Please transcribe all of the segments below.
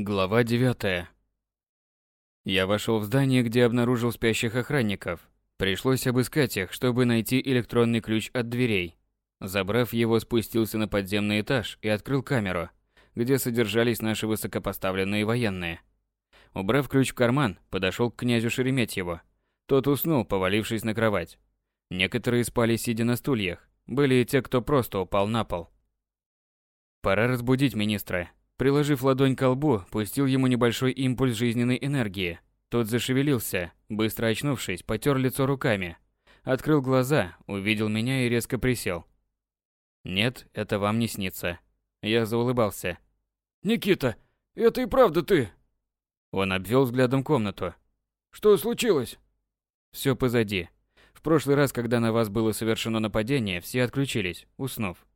Глава 9. Я вошел в здание, где обнаружил спящих охранников. Пришлось обыскать их, чтобы найти электронный ключ от дверей. Забрав его, спустился на подземный этаж и открыл камеру, где содержались наши высокопоставленные военные. Убрав ключ в карман, подошел к князю Шереметьеву. Тот уснул, повалившись на кровать. Некоторые спали сидя на стульях, были и те, кто просто упал на пол. Пора разбудить министра, Приложив ладонь к лбу, пустил ему небольшой импульс жизненной энергии. Тот зашевелился, быстро очнувшись, потер лицо руками. Открыл глаза, увидел меня и резко присел. «Нет, это вам не снится». Я заулыбался. «Никита, это и правда ты?» Он обвел взглядом комнату. «Что случилось?» Все позади. В прошлый раз, когда на вас было совершено нападение, все отключились, уснув.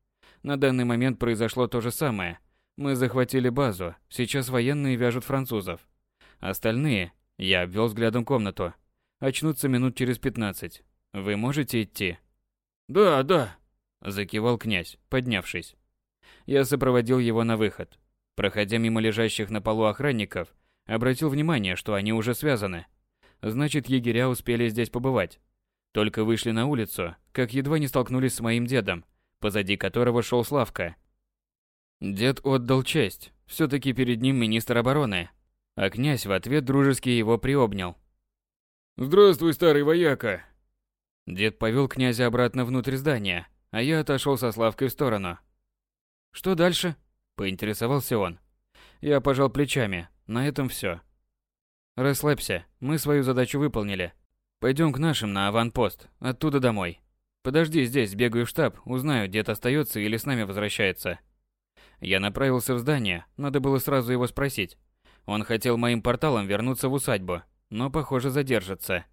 На данный момент произошло то же самое – мы захватили базу, сейчас военные вяжут французов. Остальные, я обвел взглядом комнату, очнутся минут через пятнадцать. Вы можете идти? Да, да, закивал князь, поднявшись. Я сопроводил его на выход. Проходя мимо лежащих на полу охранников, обратил внимание, что они уже связаны. Значит, егеря успели здесь побывать. Только вышли на улицу, как едва не столкнулись с моим дедом, позади которого шел Славка, Дед отдал честь, все-таки перед ним министр обороны, а князь в ответ дружески его приобнял. «Здравствуй, старый вояка!» Дед повел князя обратно внутрь здания, а я отошел со Славкой в сторону. «Что дальше?» – поинтересовался он. Я пожал плечами, на этом все. «Расслабься, мы свою задачу выполнили. Пойдем к нашим на аванпост, оттуда домой. Подожди здесь, сбегаю в штаб, узнаю, дед остается или с нами возвращается». Я направился в здание, надо было сразу его спросить. Он хотел моим порталом вернуться в усадьбу, но, похоже, задержится.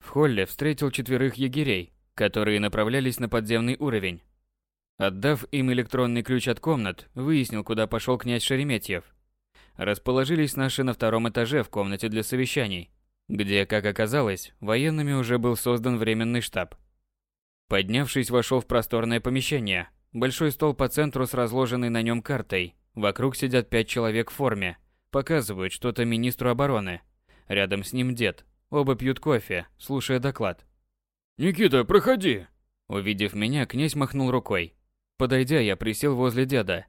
В холле встретил четверых егерей, которые направлялись на подземный уровень. Отдав им электронный ключ от комнат, выяснил, куда пошел князь Шереметьев. Расположились наши на втором этаже в комнате для совещаний, где, как оказалось, военными уже был создан временный штаб. Поднявшись, вошел в просторное помещение, Большой стол по центру с разложенной на нем картой. Вокруг сидят пять человек в форме. Показывают что-то министру обороны. Рядом с ним дед. Оба пьют кофе, слушая доклад. «Никита, проходи!» Увидев меня, князь махнул рукой. Подойдя, я присел возле деда.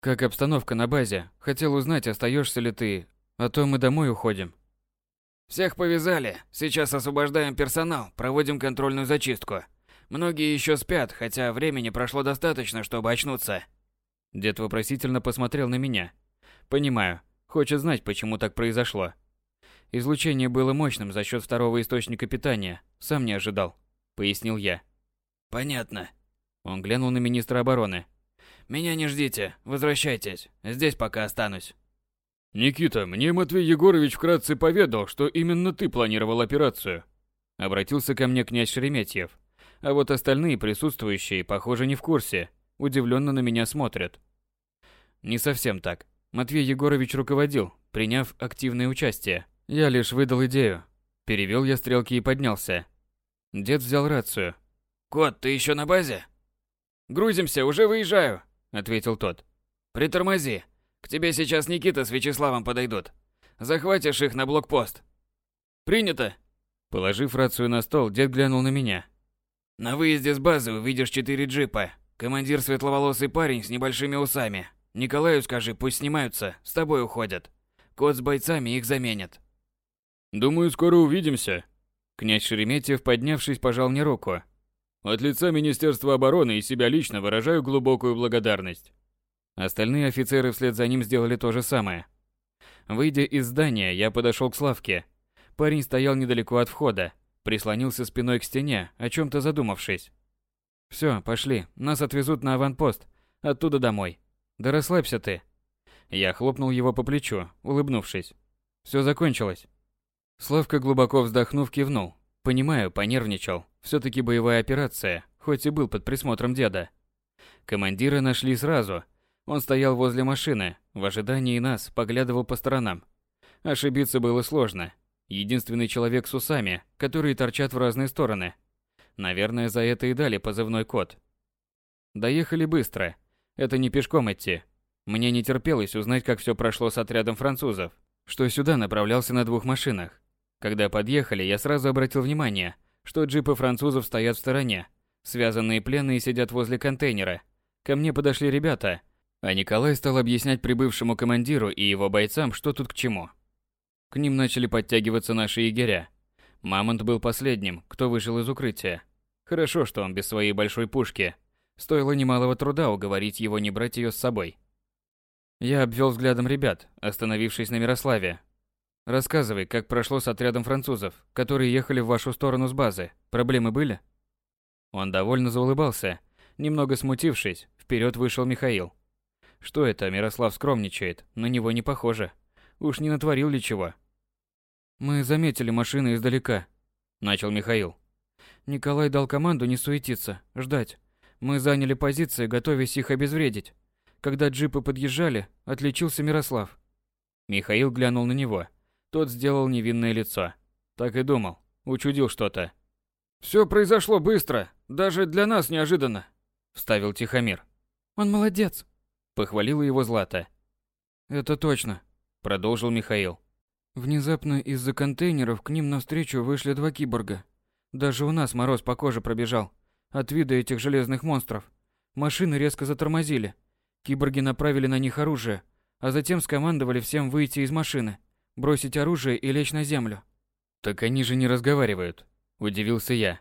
«Как обстановка на базе? Хотел узнать, остаешься ли ты, а то мы домой уходим». «Всех повязали. Сейчас освобождаем персонал, проводим контрольную зачистку. Многие еще спят, хотя времени прошло достаточно, чтобы очнуться. Дед вопросительно посмотрел на меня. Понимаю, хочет знать, почему так произошло. Излучение было мощным за счет второго источника питания, сам не ожидал, пояснил я. Понятно. Он глянул на министра обороны. Меня не ждите, возвращайтесь. Здесь пока останусь. Никита, мне Матвей Егорович вкратце поведал, что именно ты планировал операцию. Обратился ко мне князь Шереметьев. А вот остальные присутствующие, похоже, не в курсе, удивленно на меня смотрят. Не совсем так. Матвей Егорович руководил, приняв активное участие. Я лишь выдал идею. Перевел я стрелки и поднялся. Дед взял рацию. «Кот, ты еще на базе?» «Грузимся, уже выезжаю», — ответил тот. «Притормози. К тебе сейчас Никита с Вячеславом подойдут. Захватишь их на блокпост». «Принято». Положив рацию на стол, дед глянул на меня. На выезде с базы увидишь четыре джипа. Командир светловолосый парень с небольшими усами. Николаю скажи, пусть снимаются, с тобой уходят. Кот с бойцами их заменят. Думаю, скоро увидимся. Князь Шереметьев, поднявшись, пожал мне руку. От лица Министерства обороны и себя лично выражаю глубокую благодарность. Остальные офицеры вслед за ним сделали то же самое. Выйдя из здания, я подошел к Славке. Парень стоял недалеко от входа, Прислонился спиной к стене, о чем-то задумавшись. Все, пошли, нас отвезут на аванпост, оттуда домой. Да расслабься ты. Я хлопнул его по плечу, улыбнувшись. Все закончилось. Славка глубоко вздохнув кивнул. Понимаю, понервничал. Все-таки боевая операция, хоть и был под присмотром деда. Командира нашли сразу. Он стоял возле машины, в ожидании нас, поглядывал по сторонам. Ошибиться было сложно. Единственный человек с усами, которые торчат в разные стороны. Наверное, за это и дали позывной код. Доехали быстро. Это не пешком идти. Мне не терпелось узнать, как все прошло с отрядом французов, что сюда направлялся на двух машинах. Когда подъехали, я сразу обратил внимание, что джипы французов стоят в стороне. Связанные пленные сидят возле контейнера. Ко мне подошли ребята, а Николай стал объяснять прибывшему командиру и его бойцам, что тут к чему. К ним начали подтягиваться наши егеря. Мамонт был последним, кто вышел из укрытия. Хорошо, что он без своей большой пушки. Стоило немалого труда уговорить его не брать ее с собой. Я обвел взглядом ребят, остановившись на Мирославе. Рассказывай, как прошло с отрядом французов, которые ехали в вашу сторону с базы. Проблемы были? Он довольно заулыбался. Немного смутившись, вперед вышел Михаил. Что это, Мирослав скромничает, на него не похоже. Уж не натворил ли чего? Мы заметили машины издалека, начал Михаил. Николай дал команду не суетиться, ждать. Мы заняли позиции, готовясь их обезвредить. Когда джипы подъезжали, отличился Мирослав. Михаил глянул на него. Тот сделал невинное лицо. Так и думал. Учудил что-то. Все произошло быстро, даже для нас неожиданно, вставил Тихомир. Он молодец, похвалила его Злата. Это точно, продолжил Михаил. Внезапно из-за контейнеров к ним навстречу вышли два киборга. Даже у нас мороз по коже пробежал от вида этих железных монстров. Машины резко затормозили. Киборги направили на них оружие, а затем скомандовали всем выйти из машины, бросить оружие и лечь на землю. Так они же не разговаривают, удивился я.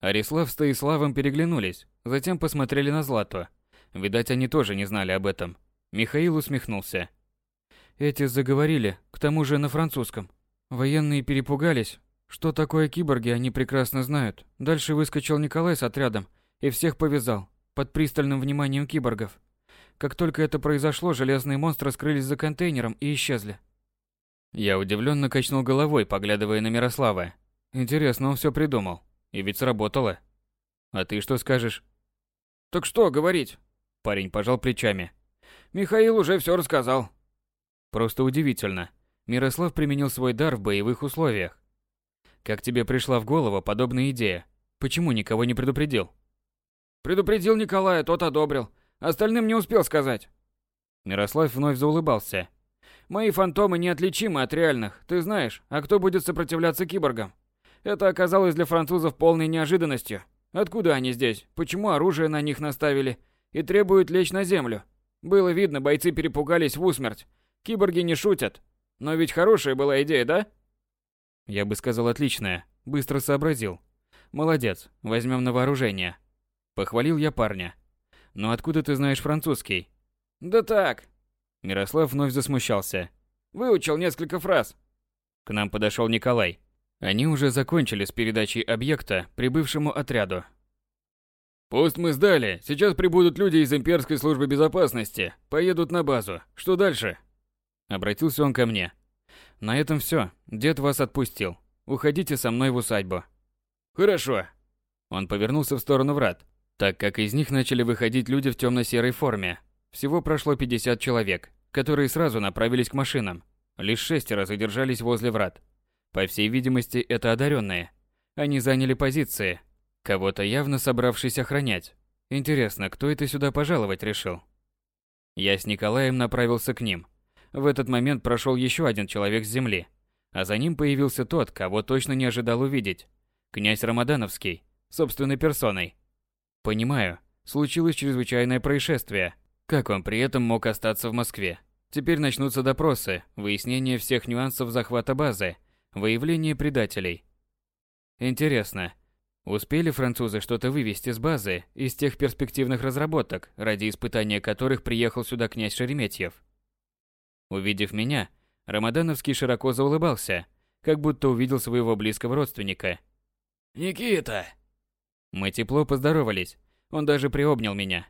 Арислав с Таиславом переглянулись, затем посмотрели на Злату. Видать, они тоже не знали об этом. Михаил усмехнулся. Эти заговорили, к тому же на французском. Военные перепугались, что такое киборги, они прекрасно знают. Дальше выскочил Николай с отрядом и всех повязал, под пристальным вниманием киборгов. Как только это произошло, железные монстры скрылись за контейнером и исчезли. Я удивленно качнул головой, поглядывая на Мирослава. Интересно, он все придумал. И ведь сработало. А ты что скажешь? Так что говорить? Парень пожал плечами. Михаил уже все рассказал. Просто удивительно. Мирослав применил свой дар в боевых условиях. Как тебе пришла в голову подобная идея? Почему никого не предупредил? Предупредил Николая, тот одобрил. Остальным не успел сказать. Мирослав вновь заулыбался. Мои фантомы неотличимы от реальных, ты знаешь, а кто будет сопротивляться киборгам? Это оказалось для французов полной неожиданностью. Откуда они здесь? Почему оружие на них наставили? И требуют лечь на землю? Было видно, бойцы перепугались в усмерть. Киборги не шутят. Но ведь хорошая была идея, да? Я бы сказал отличная. Быстро сообразил. Молодец, возьмем на вооружение. Похвалил я парня. Но откуда ты знаешь французский? Да так. Мирослав вновь засмущался. Выучил несколько фраз. К нам подошел Николай. Они уже закончили с передачей объекта прибывшему отряду. Пост мы сдали. Сейчас прибудут люди из имперской службы безопасности. Поедут на базу. Что дальше? Обратился он ко мне. На этом все. Дед вас отпустил. Уходите со мной в усадьбу. Хорошо. Он повернулся в сторону врат, так как из них начали выходить люди в темно-серой форме. Всего прошло 50 человек, которые сразу направились к машинам. Лишь шестеро задержались возле врат. По всей видимости, это одаренные. Они заняли позиции, кого-то явно собравшись охранять. Интересно, кто это сюда пожаловать решил? Я с Николаем направился к ним. В этот момент прошел еще один человек с земли, а за ним появился тот, кого точно не ожидал увидеть. Князь Рамадановский, собственной персоной. Понимаю, случилось чрезвычайное происшествие. Как он при этом мог остаться в Москве? Теперь начнутся допросы, выяснение всех нюансов захвата базы, выявление предателей. Интересно, успели французы что-то вывести с базы из тех перспективных разработок, ради испытания которых приехал сюда князь Шереметьев? Увидев меня, Рамадановский широко заулыбался, как будто увидел своего близкого родственника. «Никита!» Мы тепло поздоровались. Он даже приобнял меня.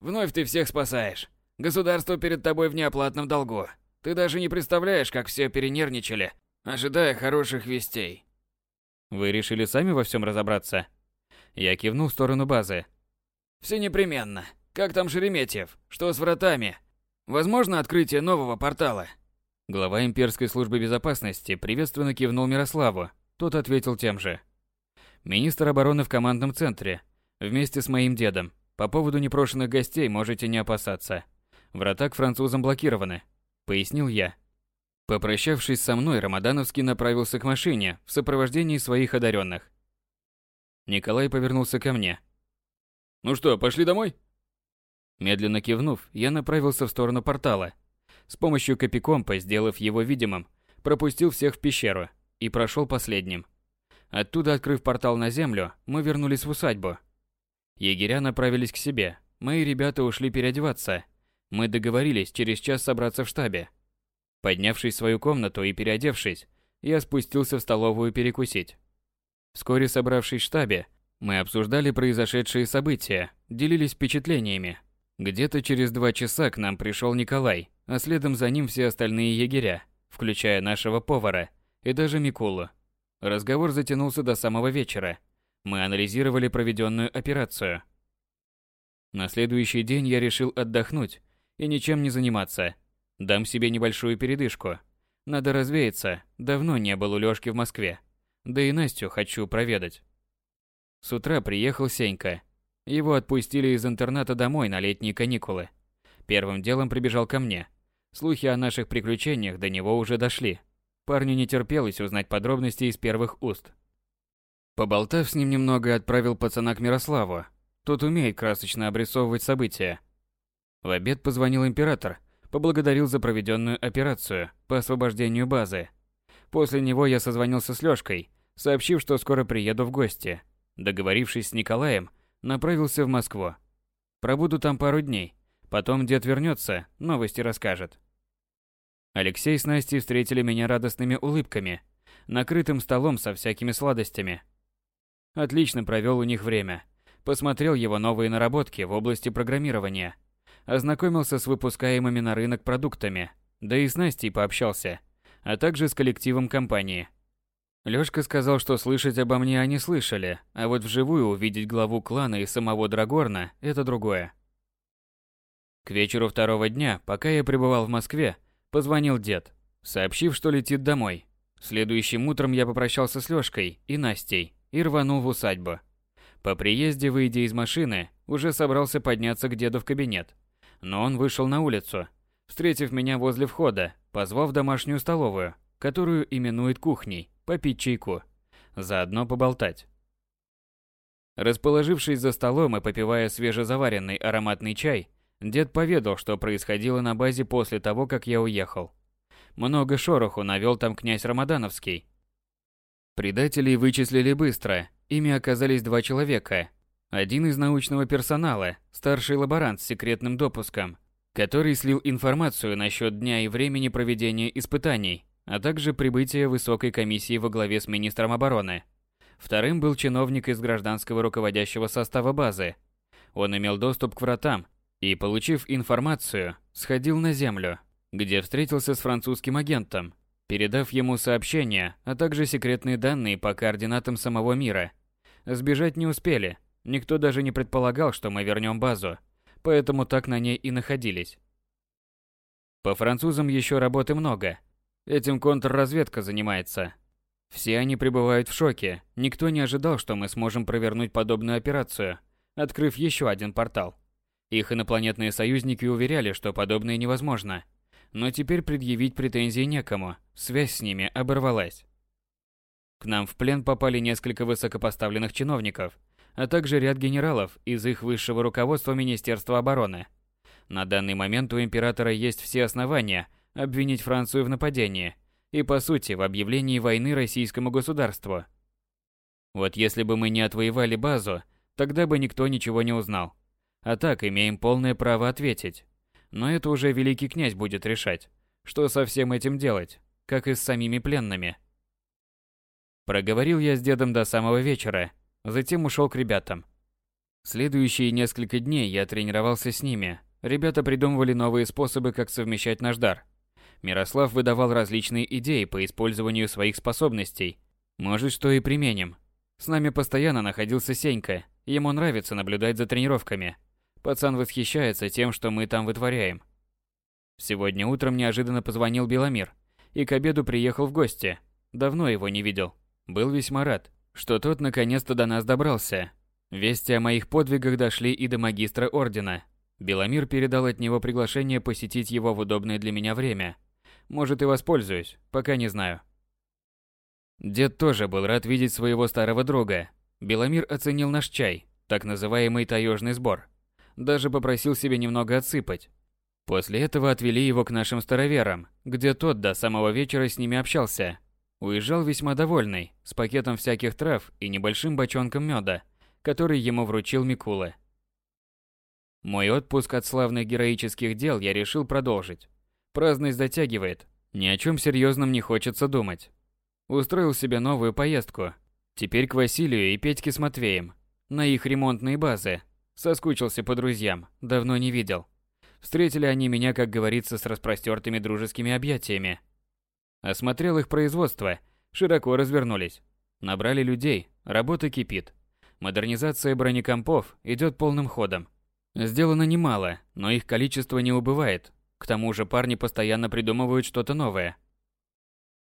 «Вновь ты всех спасаешь. Государство перед тобой в неоплатном долгу. Ты даже не представляешь, как все перенервничали, ожидая хороших вестей». «Вы решили сами во всем разобраться?» Я кивнул в сторону базы. «Все непременно. Как там Шереметьев? Что с вратами? Возможно открытие нового портала?» Глава имперской службы безопасности приветственно кивнул Мирославу. Тот ответил тем же. Министр обороны в командном центре. Вместе с моим дедом. По поводу непрошенных гостей можете не опасаться. Врата к французам блокированы, пояснил я. Попрощавшись со мной, Рамадановский направился к машине в сопровождении своих одаренных. Николай повернулся ко мне. «Ну что, пошли домой?» Медленно кивнув, я направился в сторону портала. С помощью копикомпа, сделав его видимым, пропустил всех в пещеру и прошел последним. Оттуда, открыв портал на землю, мы вернулись в усадьбу. Егеря направились к себе. Мои ребята ушли переодеваться. Мы договорились через час собраться в штабе. Поднявшись в свою комнату и переодевшись, я спустился в столовую перекусить. Вскоре собравшись в штабе, мы обсуждали произошедшие события, делились впечатлениями. Где-то через два часа к нам пришел Николай, а следом за ним все остальные егеря, включая нашего повара и даже Микулу. Разговор затянулся до самого вечера. Мы анализировали проведенную операцию. На следующий день я решил отдохнуть и ничем не заниматься. Дам себе небольшую передышку. Надо развеяться, давно не был у Лёшки в Москве. Да и Настю хочу проведать. С утра приехал Сенька. Его отпустили из интерната домой на летние каникулы. Первым делом прибежал ко мне. Слухи о наших приключениях до него уже дошли. Парню не терпелось узнать подробности из первых уст. Поболтав с ним немного, отправил пацана к Мирославу. Тот умеет красочно обрисовывать события. В обед позвонил император, поблагодарил за проведенную операцию по освобождению базы. После него я созвонился с Лёшкой, сообщив, что скоро приеду в гости. Договорившись с Николаем, направился в Москву. Пробуду там пару дней. Потом дед вернется, новости расскажет. Алексей с Настей встретили меня радостными улыбками, накрытым столом со всякими сладостями. Отлично провел у них время. Посмотрел его новые наработки в области программирования. Ознакомился с выпускаемыми на рынок продуктами, да и с Настей пообщался, а также с коллективом компании. Лёшка сказал, что слышать обо мне они слышали, а вот вживую увидеть главу клана и самого Драгорна – это другое. К вечеру второго дня, пока я пребывал в Москве, позвонил дед, сообщив, что летит домой. Следующим утром я попрощался с Лёшкой и Настей и рванул в усадьбу. По приезде, выйдя из машины, уже собрался подняться к деду в кабинет. Но он вышел на улицу, встретив меня возле входа, позвав в домашнюю столовую, которую именует кухней, попить чайку, заодно поболтать. Расположившись за столом и попивая свежезаваренный ароматный чай, дед поведал, что происходило на базе после того, как я уехал. Много шороху навел там князь Рамадановский. Предателей вычислили быстро, ими оказались два человека. Один из научного персонала, старший лаборант с секретным допуском, который слил информацию насчет дня и времени проведения испытаний, а также прибытия высокой комиссии во главе с министром обороны. Вторым был чиновник из гражданского руководящего состава базы. Он имел доступ к вратам и, получив информацию, сходил на землю, где встретился с французским агентом, передав ему сообщения, а также секретные данные по координатам самого мира. Сбежать не успели, никто даже не предполагал, что мы вернем базу, поэтому так на ней и находились. По французам еще работы много – Этим контрразведка занимается. Все они пребывают в шоке. Никто не ожидал, что мы сможем провернуть подобную операцию, открыв еще один портал. Их инопланетные союзники уверяли, что подобное невозможно. Но теперь предъявить претензии некому, связь с ними оборвалась. К нам в плен попали несколько высокопоставленных чиновников, а также ряд генералов из их высшего руководства Министерства обороны. На данный момент у императора есть все основания – обвинить Францию в нападении и, по сути, в объявлении войны российскому государству. Вот если бы мы не отвоевали базу, тогда бы никто ничего не узнал. А так имеем полное право ответить. Но это уже великий князь будет решать, что со всем этим делать, как и с самими пленными. Проговорил я с дедом до самого вечера, затем ушел к ребятам. Следующие несколько дней я тренировался с ними. Ребята придумывали новые способы, как совмещать наш дар. Мирослав выдавал различные идеи по использованию своих способностей. Может, что и применим. С нами постоянно находился Сенька. Ему нравится наблюдать за тренировками. Пацан восхищается тем, что мы там вытворяем. Сегодня утром неожиданно позвонил Беломир. И к обеду приехал в гости. Давно его не видел. Был весьма рад, что тот наконец-то до нас добрался. Вести о моих подвигах дошли и до магистра ордена. Беломир передал от него приглашение посетить его в удобное для меня время. Может и воспользуюсь, пока не знаю. Дед тоже был рад видеть своего старого друга. Беломир оценил наш чай, так называемый таежный сбор. Даже попросил себе немного отсыпать. После этого отвели его к нашим староверам, где тот до самого вечера с ними общался. Уезжал весьма довольный, с пакетом всяких трав и небольшим бочонком меда, который ему вручил Микула. Мой отпуск от славных героических дел я решил продолжить. Праздность затягивает, ни о чем серьезном не хочется думать. Устроил себе новую поездку. Теперь к Василию и Петьке с Матвеем. На их ремонтные базы. Соскучился по друзьям, давно не видел. Встретили они меня, как говорится, с распростертыми дружескими объятиями. Осмотрел их производство, широко развернулись. Набрали людей, работа кипит. Модернизация бронекомпов идет полным ходом. Сделано немало, но их количество не убывает. К тому же парни постоянно придумывают что-то новое.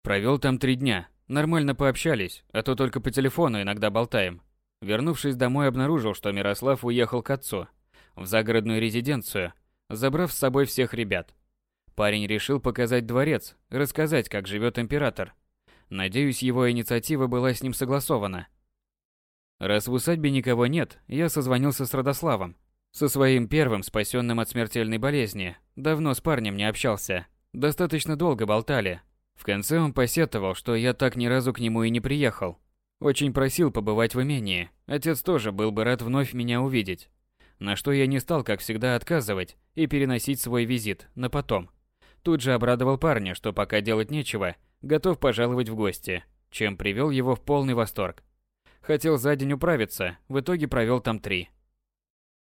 Провел там три дня. Нормально пообщались, а то только по телефону иногда болтаем. Вернувшись домой, обнаружил, что Мирослав уехал к отцу, в загородную резиденцию, забрав с собой всех ребят. Парень решил показать дворец, рассказать, как живет император. Надеюсь, его инициатива была с ним согласована. Раз в усадьбе никого нет, я созвонился с Родославом, со своим первым спасенным от смертельной болезни. Давно с парнем не общался. Достаточно долго болтали. В конце он посетовал, что я так ни разу к нему и не приехал. Очень просил побывать в имении. Отец тоже был бы рад вновь меня увидеть. На что я не стал, как всегда, отказывать и переносить свой визит на потом. Тут же обрадовал парня, что пока делать нечего, готов пожаловать в гости, чем привел его в полный восторг. Хотел за день управиться, в итоге провел там три.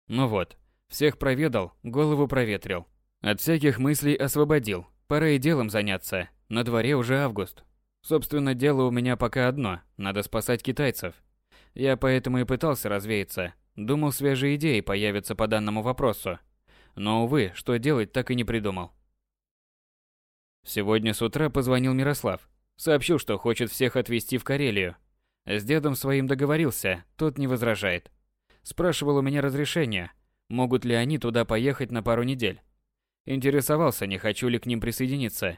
Ну вот, всех проведал, голову проветрил. От всяких мыслей освободил. Пора и делом заняться. На дворе уже август. Собственно, дело у меня пока одно. Надо спасать китайцев. Я поэтому и пытался развеяться. Думал, свежие идеи появятся по данному вопросу. Но, увы, что делать, так и не придумал. Сегодня с утра позвонил Мирослав. Сообщил, что хочет всех отвезти в Карелию. С дедом своим договорился, тот не возражает. Спрашивал у меня разрешения, могут ли они туда поехать на пару недель. Интересовался, не хочу ли к ним присоединиться.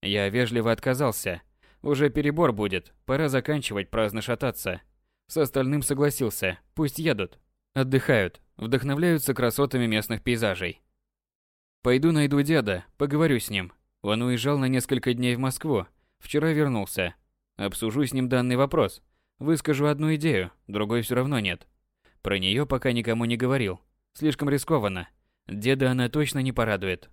Я вежливо отказался. Уже перебор будет, пора заканчивать праздно шататься. С остальным согласился, пусть едут. Отдыхают, вдохновляются красотами местных пейзажей. Пойду найду деда, поговорю с ним. Он уезжал на несколько дней в Москву, вчера вернулся. Обсужу с ним данный вопрос. Выскажу одну идею, другой все равно нет. Про нее пока никому не говорил. Слишком рискованно. Деда она точно не порадует.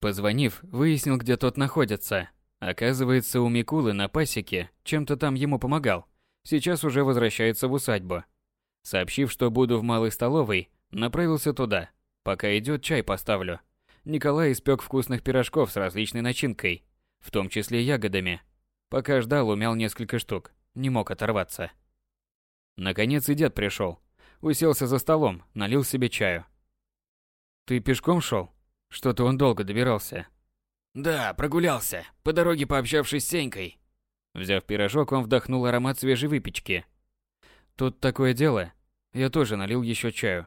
Позвонив, выяснил, где тот находится. Оказывается, у Микулы на пасеке чем-то там ему помогал. Сейчас уже возвращается в усадьбу. Сообщив, что буду в малой столовой, направился туда. Пока идет, чай поставлю. Николай испек вкусных пирожков с различной начинкой, в том числе ягодами. Пока ждал, умял несколько штук. Не мог оторваться. Наконец и дед пришел. Уселся за столом, налил себе чаю. «Ты пешком шел? Что-то он долго добирался». «Да, прогулялся, по дороге пообщавшись с Сенькой». Взяв пирожок, он вдохнул аромат свежей выпечки. «Тут такое дело. Я тоже налил еще чаю.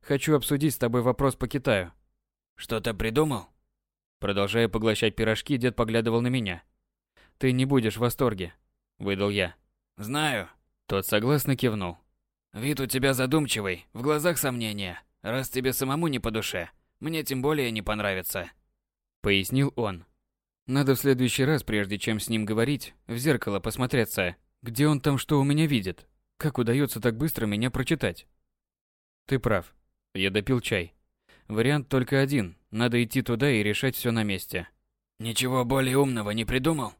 Хочу обсудить с тобой вопрос по Китаю». «Что-то придумал?» Продолжая поглощать пирожки, дед поглядывал на меня. «Ты не будешь в восторге», — выдал я. «Знаю». Тот согласно кивнул. Вид у тебя задумчивый, в глазах сомнения. Раз тебе самому не по душе, мне тем более не понравится. Пояснил он. Надо в следующий раз, прежде чем с ним говорить, в зеркало посмотреться, где он там что у меня видит. Как удается так быстро меня прочитать? Ты прав. Я допил чай. Вариант только один. Надо идти туда и решать все на месте. Ничего более умного не придумал?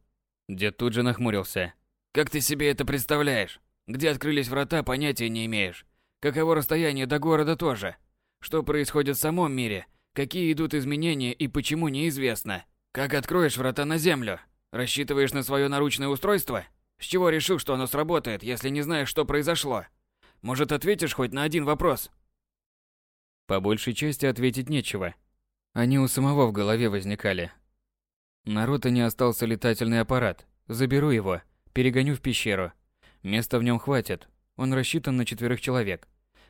Дед тут же нахмурился. Как ты себе это представляешь? Где открылись врата, понятия не имеешь. Каково расстояние до города тоже. Что происходит в самом мире, какие идут изменения и почему неизвестно. Как откроешь врата на землю? Рассчитываешь на свое наручное устройство? С чего решил, что оно сработает, если не знаешь, что произошло? Может, ответишь хоть на один вопрос? По большей части ответить нечего. Они у самого в голове возникали. На не остался летательный аппарат. Заберу его, перегоню в пещеру, Места в нем хватит. Он рассчитан на четверых человек.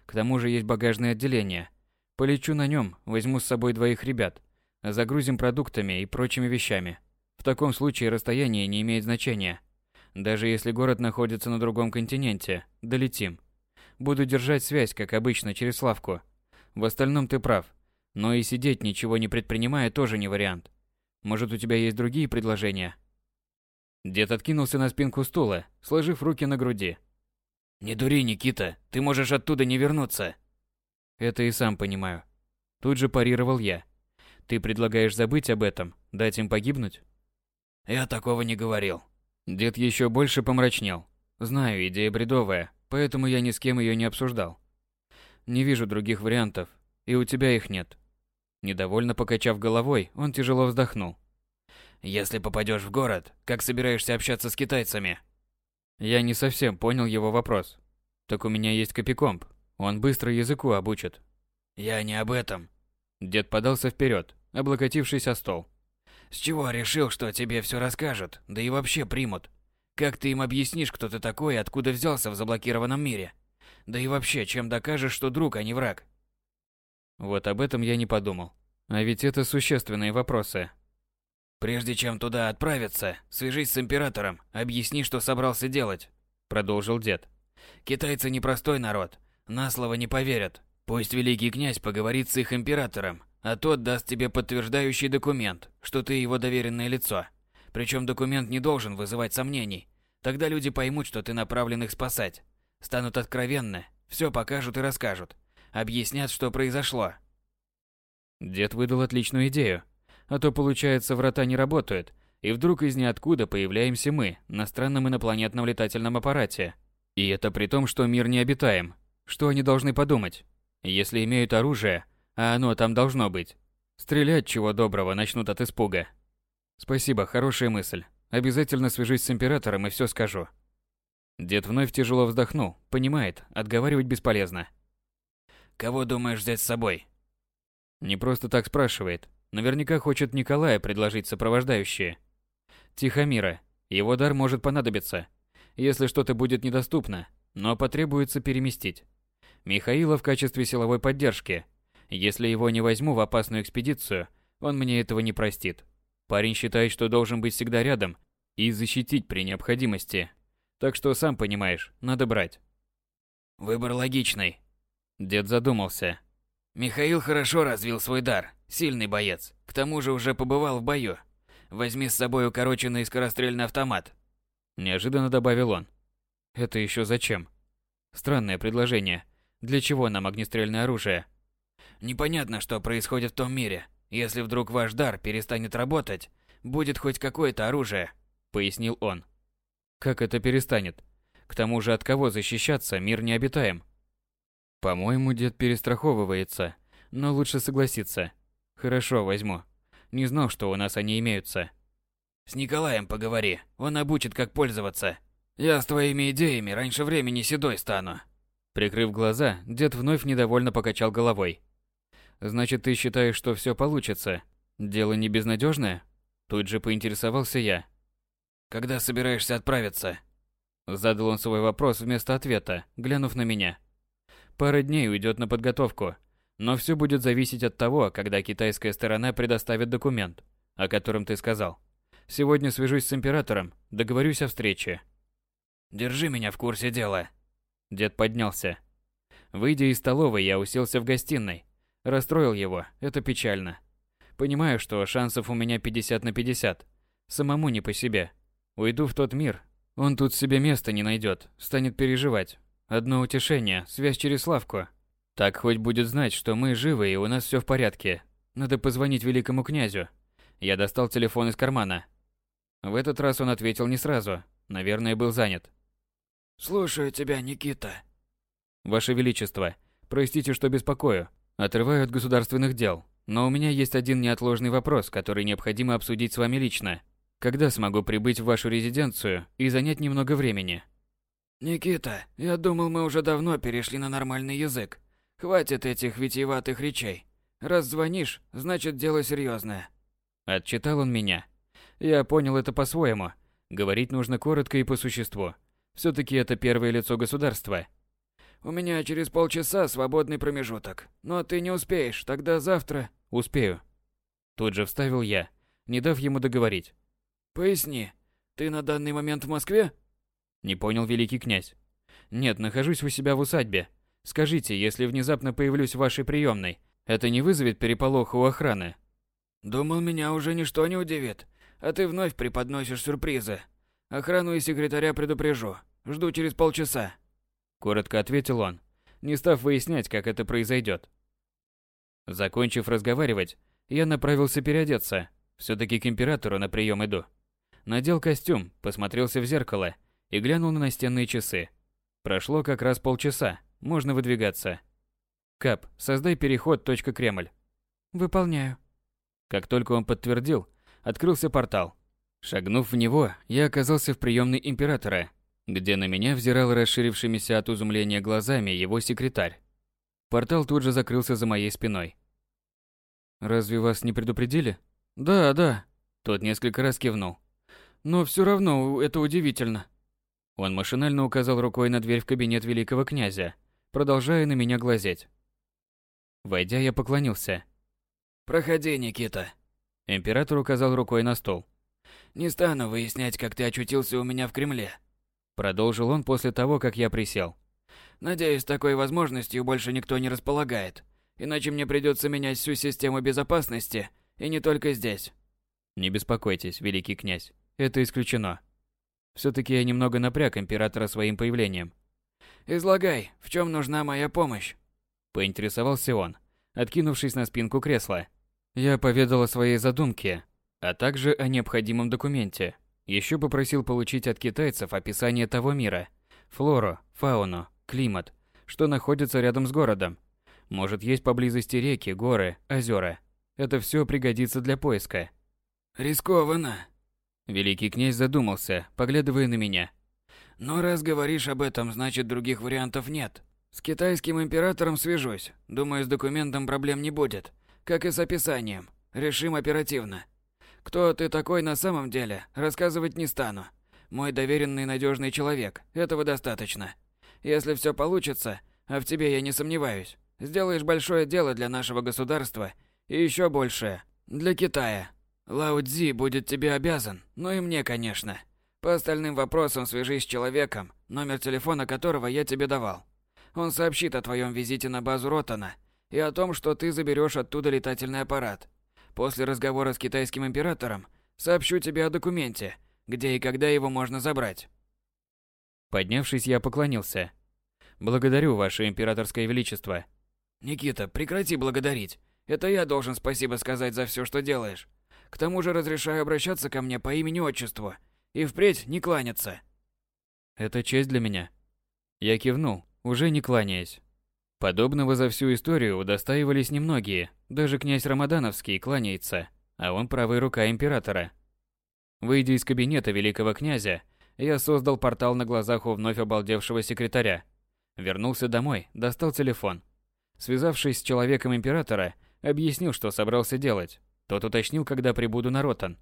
К тому же есть багажное отделение. Полечу на нем, возьму с собой двоих ребят, загрузим продуктами и прочими вещами. В таком случае расстояние не имеет значения. Даже если город находится на другом континенте, долетим. Буду держать связь, как обычно, через Славку. В остальном ты прав. Но и сидеть, ничего не предпринимая, тоже не вариант. Может, у тебя есть другие предложения? Дед откинулся на спинку стула, сложив руки на груди. «Не дури, Никита, ты можешь оттуда не вернуться». Это и сам понимаю. Тут же парировал я. Ты предлагаешь забыть об этом, дать им погибнуть? Я такого не говорил. Дед еще больше помрачнел. Знаю, идея бредовая, поэтому я ни с кем ее не обсуждал. Не вижу других вариантов, и у тебя их нет. Недовольно покачав головой, он тяжело вздохнул. Если попадешь в город, как собираешься общаться с китайцами? Я не совсем понял его вопрос. Так у меня есть копикомп. Он быстро языку обучит. Я не об этом. Дед подался вперед, облокотившись о стол. С чего решил, что тебе все расскажут, да и вообще примут? Как ты им объяснишь, кто ты такой и откуда взялся в заблокированном мире? Да и вообще, чем докажешь, что друг, а не враг? Вот об этом я не подумал. А ведь это существенные вопросы. Прежде чем туда отправиться, свяжись с императором, объясни, что собрался делать, продолжил дед. Китайцы непростой народ, на слово не поверят. Пусть великий князь поговорит с их императором, а тот даст тебе подтверждающий документ, что ты его доверенное лицо. Причем документ не должен вызывать сомнений. Тогда люди поймут, что ты направлен их спасать. Станут откровенны, все покажут и расскажут. Объяснят, что произошло. Дед выдал отличную идею. А то, получается, врата не работают, и вдруг из ниоткуда появляемся мы на странном инопланетном летательном аппарате. И это при том, что мир необитаем. Что они должны подумать? Если имеют оружие, а оно там должно быть. Стрелять чего доброго начнут от испуга. Спасибо, хорошая мысль. Обязательно свяжусь с императором и все скажу. Дед вновь тяжело вздохнул, понимает, отговаривать бесполезно. Кого думаешь взять с собой? Не просто так спрашивает. Наверняка хочет Николая предложить сопровождающие. Тихомира. Его дар может понадобиться. Если что-то будет недоступно, но потребуется переместить. Михаила в качестве силовой поддержки. Если его не возьму в опасную экспедицию, он мне этого не простит. Парень считает, что должен быть всегда рядом и защитить при необходимости. Так что, сам понимаешь, надо брать. Выбор логичный. Дед задумался. Михаил хорошо развил свой дар, сильный боец. К тому же уже побывал в бою. Возьми с собой укороченный скорострельный автомат. Неожиданно добавил он. Это еще зачем? Странное предложение. Для чего нам огнестрельное оружие? Непонятно, что происходит в том мире. Если вдруг ваш дар перестанет работать, будет хоть какое-то оружие, пояснил он. Как это перестанет? К тому же от кого защищаться, мир необитаем. По-моему, дед перестраховывается, но лучше согласиться. Хорошо, возьму. Не знал, что у нас они имеются. С Николаем поговори, он обучит, как пользоваться. Я с твоими идеями раньше времени седой стану. Прикрыв глаза, дед вновь недовольно покачал головой. Значит, ты считаешь, что все получится? Дело не безнадежное? Тут же поинтересовался я. Когда собираешься отправиться? Задал он свой вопрос вместо ответа, глянув на меня. Пара дней уйдет на подготовку, но все будет зависеть от того, когда китайская сторона предоставит документ, о котором ты сказал. Сегодня свяжусь с императором, договорюсь о встрече. Держи меня в курсе дела. Дед поднялся. Выйдя из столовой, я уселся в гостиной. Расстроил его, это печально. Понимаю, что шансов у меня 50 на 50. Самому не по себе. Уйду в тот мир. Он тут себе места не найдет, станет переживать. Одно утешение, связь через Славку. Так хоть будет знать, что мы живы и у нас все в порядке. Надо позвонить великому князю. Я достал телефон из кармана. В этот раз он ответил не сразу. Наверное, был занят. «Слушаю тебя, Никита». «Ваше Величество, простите, что беспокою. Отрываю от государственных дел. Но у меня есть один неотложный вопрос, который необходимо обсудить с вами лично. Когда смогу прибыть в вашу резиденцию и занять немного времени?» «Никита, я думал, мы уже давно перешли на нормальный язык. Хватит этих витиеватых речей. Раз звонишь, значит дело серьезное. Отчитал он меня. Я понял это по-своему. Говорить нужно коротко и по существу. все таки это первое лицо государства. У меня через полчаса свободный промежуток. Но ты не успеешь, тогда завтра... Успею. Тут же вставил я, не дав ему договорить. Поясни, ты на данный момент в Москве? Не понял великий князь. Нет, нахожусь у себя в усадьбе. Скажите, если внезапно появлюсь в вашей приемной, это не вызовет переполоха у охраны? Думал, меня уже ничто не удивит. А ты вновь преподносишь сюрпризы. Охрану и секретаря предупрежу. Жду через полчаса. Коротко ответил он, не став выяснять, как это произойдет. Закончив разговаривать, я направился переодеться. Все-таки к императору на прием иду. Надел костюм, посмотрелся в зеркало и глянул на настенные часы. Прошло как раз полчаса, можно выдвигаться. Кап, создай переход точка Кремль. Выполняю. Как только он подтвердил, открылся портал. Шагнув в него, я оказался в приемной императора, где на меня взирал расширившимися от изумления глазами его секретарь. Портал тут же закрылся за моей спиной. «Разве вас не предупредили?» «Да, да». Тот несколько раз кивнул. «Но все равно это удивительно». Он машинально указал рукой на дверь в кабинет великого князя, продолжая на меня глазеть. Войдя, я поклонился. «Проходи, Никита». Император указал рукой на стол. «Не стану выяснять, как ты очутился у меня в Кремле». Продолжил он после того, как я присел. «Надеюсь, такой возможностью больше никто не располагает. Иначе мне придется менять всю систему безопасности, и не только здесь». «Не беспокойтесь, великий князь. Это исключено. Все-таки я немного напряг императора своим появлением. «Излагай, в чем нужна моя помощь?» Поинтересовался он, откинувшись на спинку кресла. Я поведал о своей задумке, а также о необходимом документе. Еще попросил получить от китайцев описание того мира, флору, фауну, климат, что находится рядом с городом. Может, есть поблизости реки, горы, озера. Это все пригодится для поиска. «Рискованно», Великий князь задумался, поглядывая на меня. «Но раз говоришь об этом, значит других вариантов нет. С китайским императором свяжусь. Думаю, с документом проблем не будет. Как и с описанием. Решим оперативно. Кто ты такой на самом деле, рассказывать не стану. Мой доверенный надежный человек. Этого достаточно. Если все получится, а в тебе я не сомневаюсь, сделаешь большое дело для нашего государства и еще большее для Китая. Лао Цзи будет тебе обязан, ну и мне, конечно. По остальным вопросам свяжись с человеком, номер телефона которого я тебе давал. Он сообщит о твоем визите на базу Ротана и о том, что ты заберешь оттуда летательный аппарат. После разговора с китайским императором сообщу тебе о документе, где и когда его можно забрать. Поднявшись, я поклонился. Благодарю, ваше императорское величество. Никита, прекрати благодарить. Это я должен спасибо сказать за все, что делаешь. К тому же разрешаю обращаться ко мне по имени-отчеству и впредь не кланяться. Это честь для меня. Я кивнул, уже не кланяясь. Подобного за всю историю удостаивались немногие, даже князь Рамадановский кланяется, а он правая рука императора. Выйдя из кабинета великого князя, я создал портал на глазах у вновь обалдевшего секретаря. Вернулся домой, достал телефон. Связавшись с человеком императора, объяснил, что собрался делать. Тот уточнил, когда прибуду на Ротан.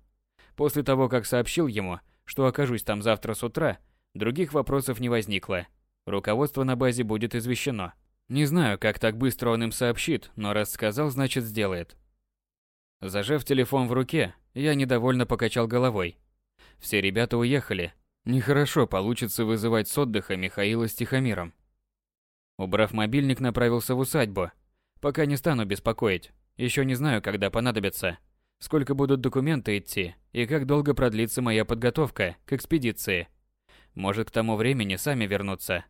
После того, как сообщил ему, что окажусь там завтра с утра, других вопросов не возникло. Руководство на базе будет извещено. Не знаю, как так быстро он им сообщит, но раз сказал, значит сделает. Зажав телефон в руке, я недовольно покачал головой. Все ребята уехали. Нехорошо получится вызывать с отдыха Михаила с Тихомиром. Убрав мобильник, направился в усадьбу. Пока не стану беспокоить. Еще не знаю, когда понадобится, сколько будут документы идти и как долго продлится моя подготовка к экспедиции. Может, к тому времени сами вернутся.